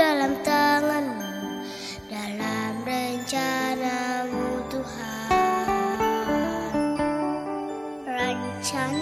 dalam tanganmu dalam rencanamu Tuhan. Rencana